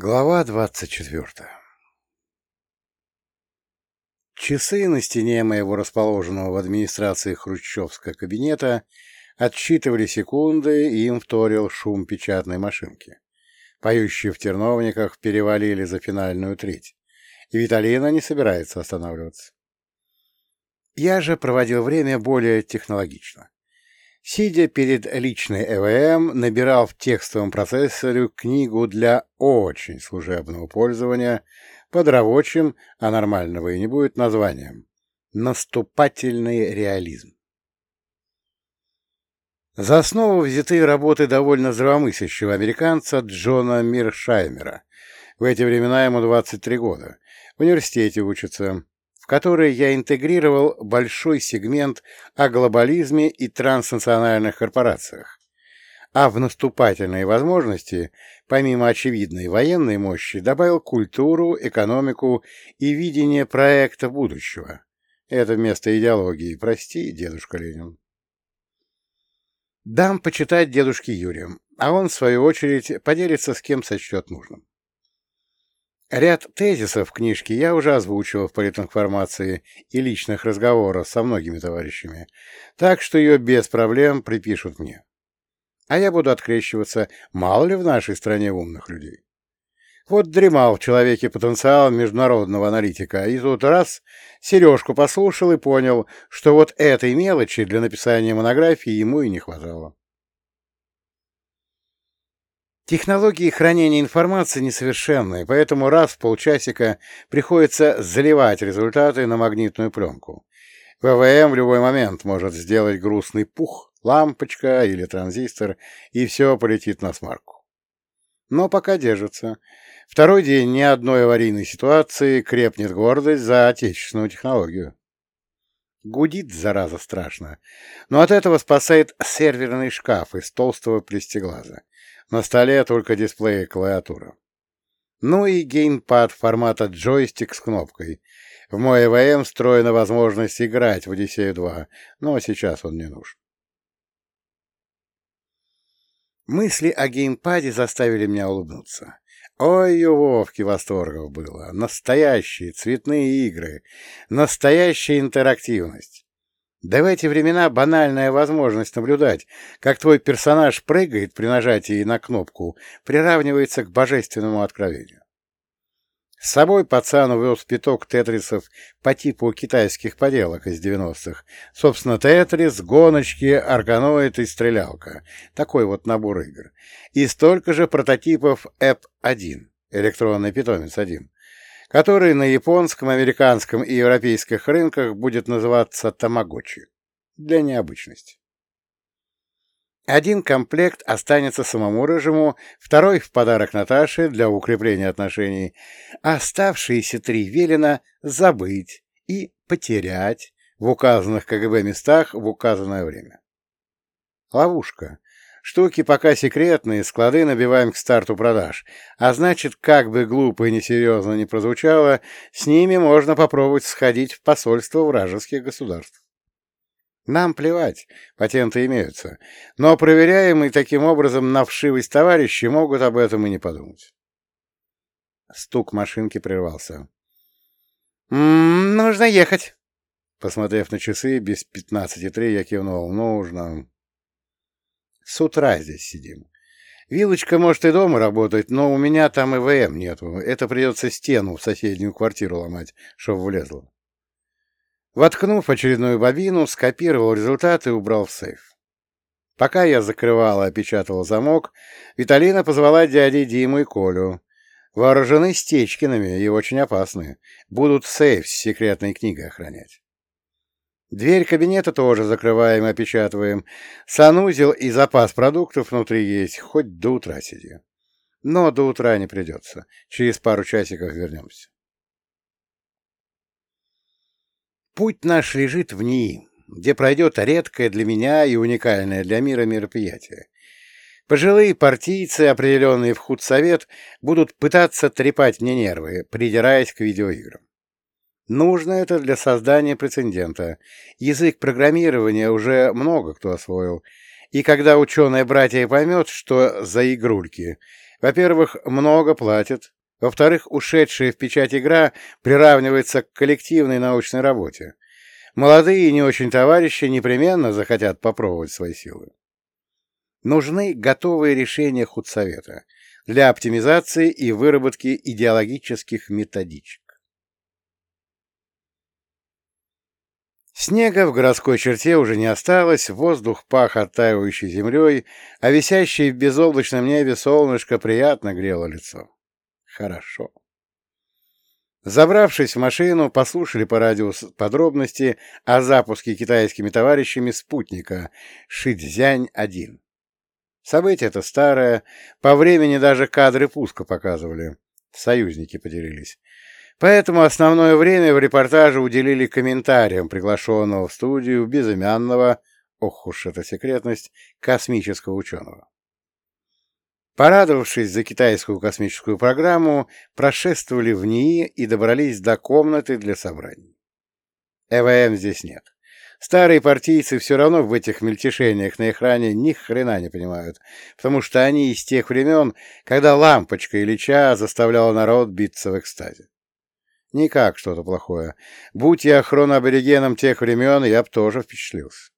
Глава двадцать четвертая Часы на стене моего расположенного в администрации хрущевского кабинета отсчитывали секунды, и им вторил шум печатной машинки. Поющие в терновниках перевалили за финальную треть, и Виталина не собирается останавливаться. Я же проводил время более технологично. Сидя перед личной ЭВМ, набирал в текстовом процессоре книгу для очень служебного пользования под рабочим, а нормального и не будет, названием «Наступательный реализм». За основу взяты работы довольно здравомыслящего американца Джона Миршаймера. В эти времена ему 23 года. В университете учится, который я интегрировал большой сегмент о глобализме и транснациональных корпорациях. А в наступательные возможности, помимо очевидной военной мощи, добавил культуру, экономику и видение проекта будущего. Это вместо идеологии, прости, дедушка Ленин. Дам почитать дедушке Юрию, а он, в свою очередь, поделится с кем сочтет нужным. Ряд тезисов в книжке я уже озвучивал в политинформации и личных разговорах со многими товарищами, так что ее без проблем припишут мне. А я буду открещиваться, мало ли в нашей стране умных людей. Вот дремал в человеке потенциал международного аналитика, и тут раз Сережку послушал и понял, что вот этой мелочи для написания монографии ему и не хватало. Технологии хранения информации несовершенные, поэтому раз в полчасика приходится заливать результаты на магнитную пленку. ВВМ в любой момент может сделать грустный пух, лампочка или транзистор, и все полетит на смарку. Но пока держится. Второй день ни одной аварийной ситуации крепнет гордость за отечественную технологию. Гудит, зараза, страшно. Но от этого спасает серверный шкаф из толстого плестиглаза. На столе только дисплей и клавиатура. Ну и геймпад формата джойстик с кнопкой. В мой ЭВМ встроена возможность играть в Одиссею 2, но сейчас он не нужен. Мысли о геймпаде заставили меня улыбнуться. Ой, у Вовки восторгов было. Настоящие цветные игры, настоящая интерактивность. Да в эти времена банальная возможность наблюдать, как твой персонаж прыгает при нажатии на кнопку, приравнивается к божественному откровению. С собой пацан увез пяток тетрисов по типу китайских поделок из 90-х. Собственно, тетрис, гоночки, арканоид и стрелялка. Такой вот набор игр. И столько же прототипов App-1, электронный питомец 1 который на японском, американском и европейских рынках будет называться тамагочи, для необычности. Один комплект останется самому Рыжему, второй в подарок Наташе для укрепления отношений, а оставшиеся три велено забыть и потерять в указанных КГБ местах в указанное время. Ловушка, Штуки пока секретные, склады набиваем к старту продаж. А значит, как бы глупо и несерьезно ни прозвучало, с ними можно попробовать сходить в посольство вражеских государств. Нам плевать, патенты имеются, но проверяемые таким образом на вшивость товарищи могут об этом и не подумать. Стук машинки прервался. «М -м, «Нужно ехать!» Посмотрев на часы, без пятнадцати три я кивнул. «Нужно!» С утра здесь сидим. Вилочка может и дома работать, но у меня там ИВМ нету. Это придется стену в соседнюю квартиру ломать, чтоб влезло. Воткнув очередную бобину, скопировал результаты и убрал в сейф. Пока я закрывал и опечатывал замок, Виталина позвала дяди Диму и Колю. Вооружены стечкинами и очень опасны. Будут сейф с секретной книгой охранять. Дверь кабинета тоже закрываем и опечатываем. Санузел и запас продуктов внутри есть, хоть до утра сиди. Но до утра не придется. Через пару часиков вернемся. Путь наш лежит в НИИ, где пройдет редкое для меня и уникальное для мира мероприятие. Пожилые партийцы, определенные в худсовет, будут пытаться трепать мне нервы, придираясь к видеоиграм. Нужно это для создания прецедента. Язык программирования уже много кто освоил. И когда ученые братья поймет, что за игрульки, Во-первых, много платят. Во-вторых, ушедшая в печать игра приравнивается к коллективной научной работе. Молодые и не очень товарищи непременно захотят попробовать свои силы. Нужны готовые решения худсовета для оптимизации и выработки идеологических методичек. Снега в городской черте уже не осталось, воздух пах оттаивающей землей, а висящее в безоблачном небе солнышко приятно грело лицо. Хорошо. Забравшись в машину, послушали по радио подробности о запуске китайскими товарищами спутника Шидзянь-1. Событие это старое, по времени даже кадры пуска показывали. Союзники поделились. Поэтому основное время в репортаже уделили комментариям приглашенного в студию безымянного, ох уж эта секретность, космического ученого. Порадовавшись за китайскую космическую программу, прошествовали в НИИ и добрались до комнаты для собраний. ЭВМ здесь нет. Старые партийцы все равно в этих мельтешениях на экране ни хрена не понимают, потому что они из тех времен, когда лампочка Ильича заставляла народ биться в экстазе. Никак что-то плохое. Будь я хроноаборигеном тех времен, я б тоже впечатлился.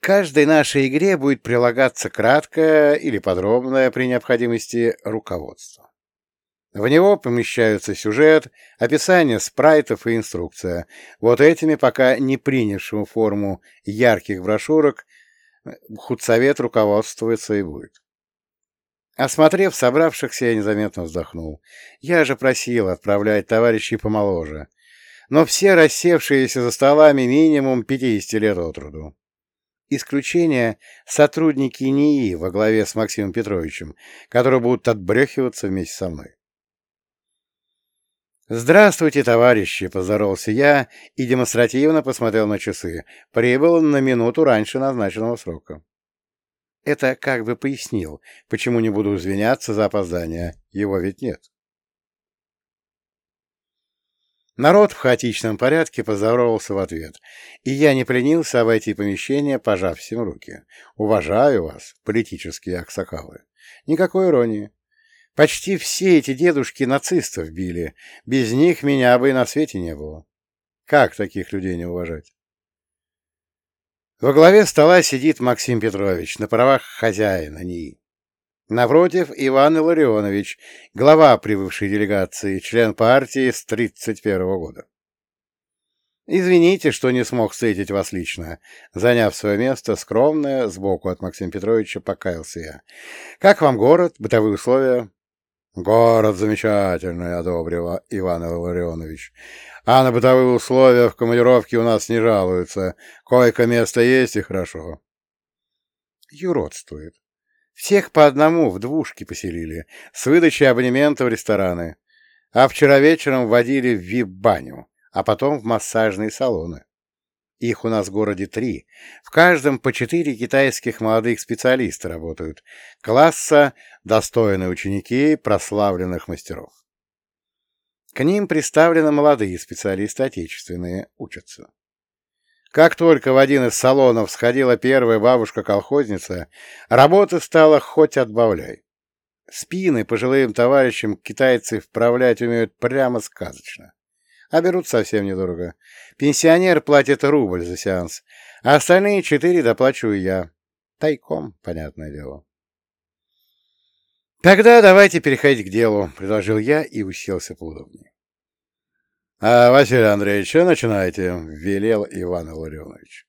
Каждой нашей игре будет прилагаться краткое или подробное при необходимости руководство. В него помещаются сюжет, описание спрайтов и инструкция. Вот этими пока не принявшим форму ярких брошюрок худсовет руководствуется и будет. Осмотрев собравшихся, я незаметно вздохнул. Я же просил отправлять товарищей помоложе. Но все рассевшиеся за столами минимум 50 лет от роду. Исключение — сотрудники НИИ во главе с Максимом Петровичем, которые будут отбрехиваться вместе со мной. «Здравствуйте, товарищи!» — поздоровался я и демонстративно посмотрел на часы. Прибыл на минуту раньше назначенного срока. Это как бы пояснил, почему не буду извиняться за опоздание. Его ведь нет. Народ в хаотичном порядке поздоровался в ответ, и я не пленился обойти помещение, пожав всем руки. Уважаю вас, политические аксакалы. Никакой иронии. Почти все эти дедушки нацистов били. Без них меня бы и на свете не было. Как таких людей не уважать? Во главе стола сидит Максим Петрович на правах хозяина НИИ. Напротив Иван Илларионович, глава прибывшей делегации, член партии с 31 -го года. Извините, что не смог встретить вас лично. Заняв свое место, скромное, сбоку от Максима Петровича, покаялся я. Как вам город, бытовые условия? Город замечательный, одобрил Иван Илларионович. А на бытовые условия в командировке у нас не жалуются. Койко-место есть и хорошо. Юродствует. Всех по одному в двушки поселили, с выдачей абонемента в рестораны. А вчера вечером водили в вип-баню, а потом в массажные салоны. Их у нас в городе три. В каждом по четыре китайских молодых специалиста работают. Класса — достойные ученики прославленных мастеров. К ним представлены молодые специалисты отечественные, учатся. Как только в один из салонов сходила первая бабушка-колхозница, работы стало хоть отбавляй. Спины пожилым товарищам китайцы вправлять умеют прямо сказочно. А берут совсем недорого. Пенсионер платит рубль за сеанс, а остальные четыре доплачиваю я. Тайком, понятное дело. «Тогда давайте переходить к делу», — предложил я и уселся поудобнее. «А, Василий Андреевич, что начинаете?» — велел Иван Илларионович.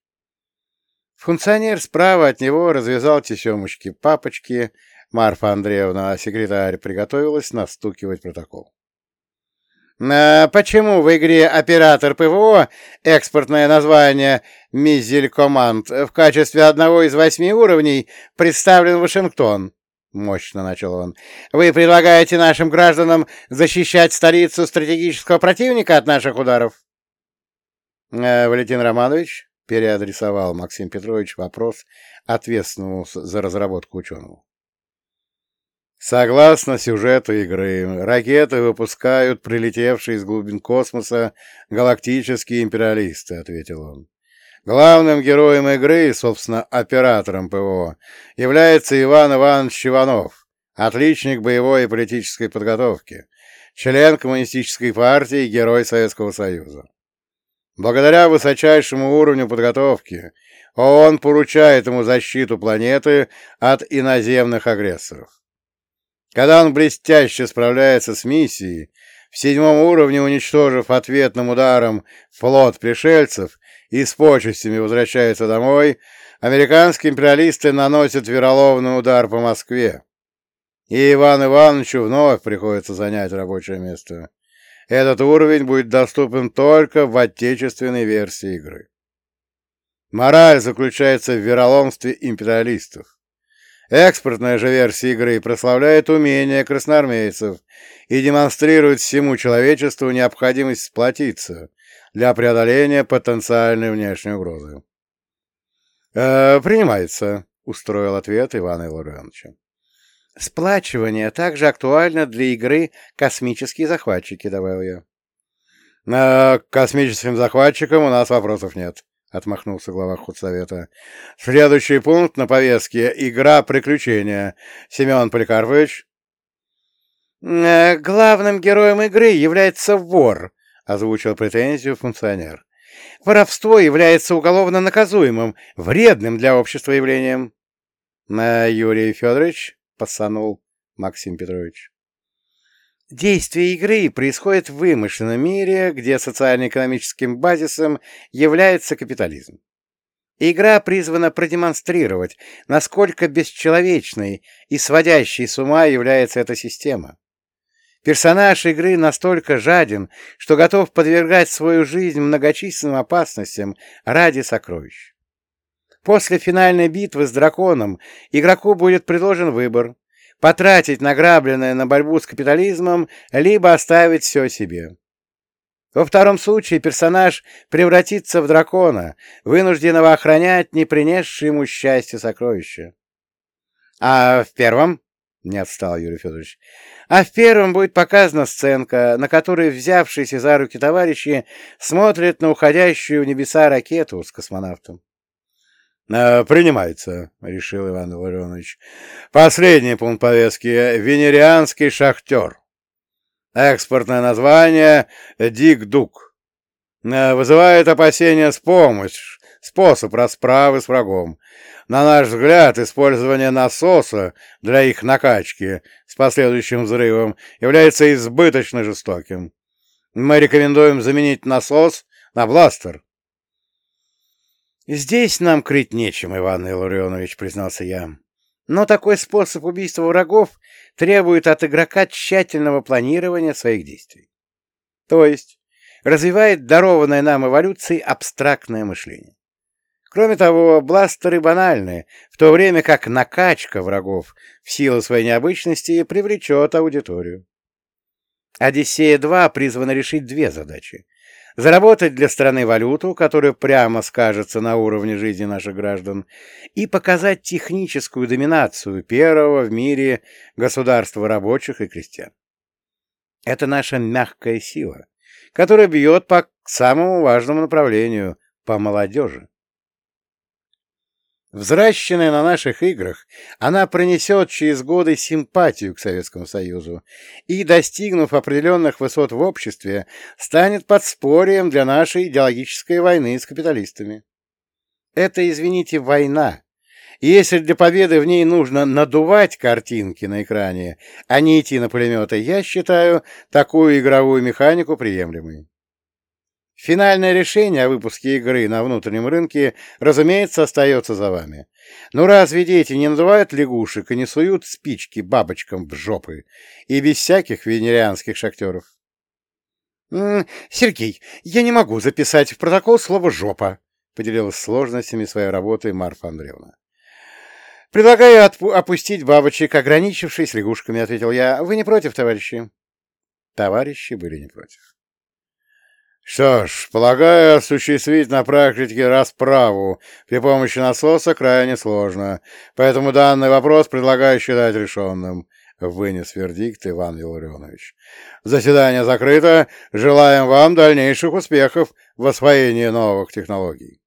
Функционер справа от него развязал тесемочки папочки. Марфа Андреевна, секретарь, приготовилась настукивать протокол. А почему в игре «Оператор ПВО» экспортное название «Мизель Команд» в качестве одного из восьми уровней представлен Вашингтон? Мощно начал он. Вы предлагаете нашим гражданам защищать столицу стратегического противника от наших ударов? Э, Валентин Романович переадресовал Максим Петрович вопрос ответственному за разработку ученого. Согласно сюжету игры, ракеты выпускают прилетевшие из глубин космоса галактические империалисты, ответил он. Главным героем игры, собственно, оператором ПВО, является Иван Иванович Иванов, отличник боевой и политической подготовки, член Коммунистической партии Герой Советского Союза. Благодаря высочайшему уровню подготовки ООН поручает ему защиту планеты от иноземных агрессоров. Когда он блестяще справляется с миссией, в седьмом уровне уничтожив ответным ударом флот пришельцев и с почестями возвращается домой, американские империалисты наносят вероломный удар по Москве. И Иван Ивановичу вновь приходится занять рабочее место. Этот уровень будет доступен только в отечественной версии игры. Мораль заключается в вероломстве империалистов. Экспортная же версия игры прославляет умения красноармейцев и демонстрирует всему человечеству необходимость сплотиться для преодоления потенциальной внешней угрозы. «Э, «Принимается», — устроил ответ Ивана Илларионовича. «Сплачивание также актуально для игры «Космические захватчики», — добавил я. «К космическим захватчикам у нас вопросов нет», — отмахнулся глава худсовета. «Следующий пункт на повестке — игра приключения. Семен Поликарпович?» «Э, «Главным героем игры является вор», — озвучил претензию функционер. «Воровство является уголовно наказуемым, вредным для общества явлением». «Э, «Юрий Федорович?» — подсанул Максим Петрович. Действие игры происходит в вымышленном мире, где социально-экономическим базисом является капитализм. Игра призвана продемонстрировать, насколько бесчеловечной и сводящей с ума является эта система. Персонаж игры настолько жаден, что готов подвергать свою жизнь многочисленным опасностям ради сокровищ. После финальной битвы с драконом игроку будет предложен выбор потратить награбленное на борьбу с капитализмом, либо оставить все себе. Во втором случае персонаж превратится в дракона, вынужденного охранять не принесшие ему счастья сокровища. А в первом, — не отстал Юрий Федорович, — а в первом будет показана сценка, на которой взявшиеся за руки товарищи смотрят на уходящую в небеса ракету с космонавтом. Э, «Принимается», — решил Иван Илларионович. «Последний пункт повестки — «Венерианский шахтер». Экспортное название — «Дик-Дук». Э, вызывает опасения с помощью, способ расправы с врагом. На наш взгляд, использование насоса для их накачки с последующим взрывом является избыточно жестоким. Мы рекомендуем заменить насос на бластер. «Здесь нам крыть нечем, Иван Илларионович», — признался я. «Но такой способ убийства врагов требует от игрока тщательного планирования своих действий. То есть развивает дарованное нам эволюцией абстрактное мышление. Кроме того, бластеры банальны, в то время как накачка врагов в силу своей необычности привлечет аудиторию. «Одиссея-2» призвана решить две задачи заработать для страны валюту, которая прямо скажется на уровне жизни наших граждан, и показать техническую доминацию первого в мире государства рабочих и крестьян. Это наша мягкая сила, которая бьет по самому важному направлению – по молодежи. Взращенная на наших играх, она пронесет через годы симпатию к Советскому Союзу и, достигнув определенных высот в обществе, станет подспорьем для нашей идеологической войны с капиталистами. Это, извините, война. И если для победы в ней нужно надувать картинки на экране, а не идти на пулеметы, я считаю такую игровую механику приемлемой. Финальное решение о выпуске игры на внутреннем рынке, разумеется, остается за вами. Но разве дети не надувают лягушек и не суют спички бабочкам в жопы? И без всяких венерианских шахтеров? — Сергей, я не могу записать в протокол слово «жопа», — поделилась сложностями своей работы Марфа Андреевна. — Предлагаю опустить бабочек, ограничившись лягушками, — ответил я. — Вы не против, товарищи? Товарищи были не против. Что ж, полагаю, осуществить на практике расправу при помощи насоса крайне сложно, поэтому данный вопрос предлагаю считать решенным, — вынес вердикт Иван Вилларионович. Заседание закрыто. Желаем вам дальнейших успехов в освоении новых технологий.